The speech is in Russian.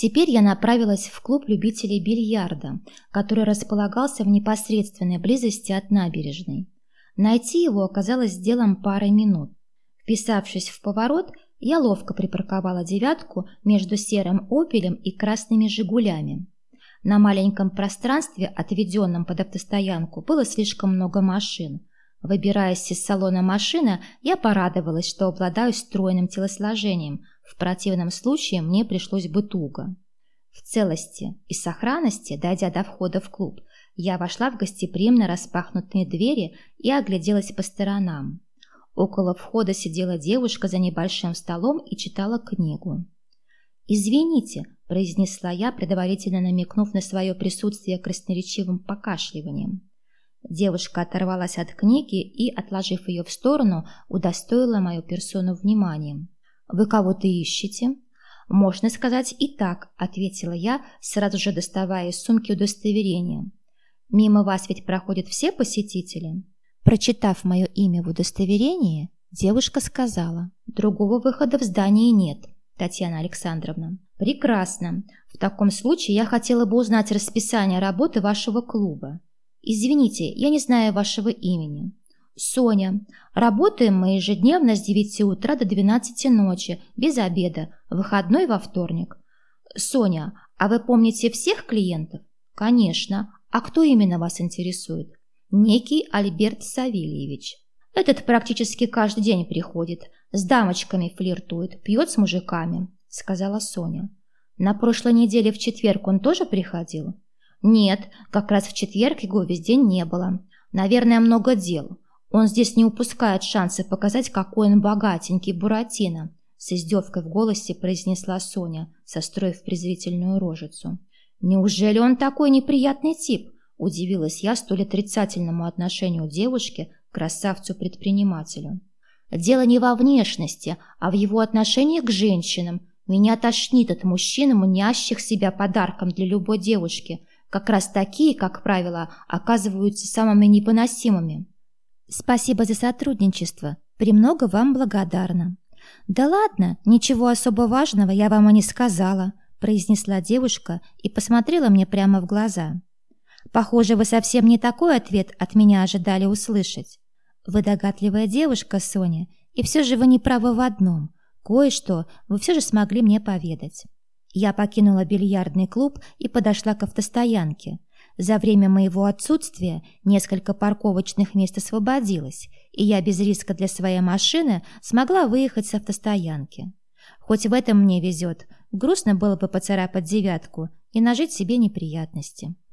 Теперь я направилась в клуб любителей бильярда, который располагался в непосредственной близости от набережной. Найти его оказалось делом пары минут. Вписавшись в поворот, я ловко припарковала девятку между серым «Опелем» и красными «Жигулями». На маленьком пространстве, отведенном под автостоянку, было слишком много машин. Выбираясь из салона машины, я порадовалась, что обладаю стройным телосложением. В противном случае мне пришлось бы туго. В целости и сохранности, дойдя до входа в клуб, я вошла в гостеприимно распахнутые двери и огляделась по сторонам. Около входа сидела девушка за небольшим столом и читала книгу. «Извините», – произнесла я, предварительно намекнув на свое присутствие красноречивым покашливанием. Девушка оторвалась от книги и, отложив ее в сторону, удостоила мою персону вниманием. «Вы кого-то ищете?» «Можно сказать и так», – ответила я, сразу же доставая из сумки удостоверение. Мимо вас ведь проходят все посетители. Прочитав мое имя в удостоверении, девушка сказала, другого выхода в здании нет, Татьяна Александровна. Прекрасно. В таком случае я хотела бы узнать расписание работы вашего клуба. Извините, я не знаю вашего имени. Соня. Работаем мы ежедневно с 9 утра до 12 ночи, без обеда, выходной во вторник. Соня, а вы помните всех клиентов? Конечно. А кто именно вас интересует? Некий Альберт Савельевич. Этот практически каждый день приходит, с дамочками флиртует, пьет с мужиками, сказала Соня. На прошлой неделе в четверг он тоже приходил? Нет, как раз в четверг его весь день не было. Наверное, много дел. Он здесь не упускает шанса показать, какой он богатенький Буратино, с издевкой в голосе произнесла Соня, состроив презрительную рожицу. «Неужели он такой неприятный тип?» – удивилась я столь отрицательному отношению девушки к красавцу-предпринимателю. «Дело не во внешности, а в его отношении к женщинам. Меня тошнит от мужчин, мнящих себя подарком для любой девушки. Как раз такие, как правило, оказываются самыми непоносимыми». «Спасибо за сотрудничество. Премного вам благодарна». «Да ладно, ничего особо важного я вам и не сказала», произнесла девушка и посмотрела мне прямо в глаза. Похоже, вы совсем не такой ответ от меня ожидали услышать. Вы догадливая девушка, Соня, и все же вы не правы в одном. Кое-что вы все же смогли мне поведать. Я покинула бильярдный клуб и подошла к автостоянке. За время моего отсутствия несколько парковочных мест освободилось, и я без риска для своей машины смогла выехать с автостоянки. Хоть в этом мне везет, грустно было бы поцарапать девятку и нажить себе неприятности.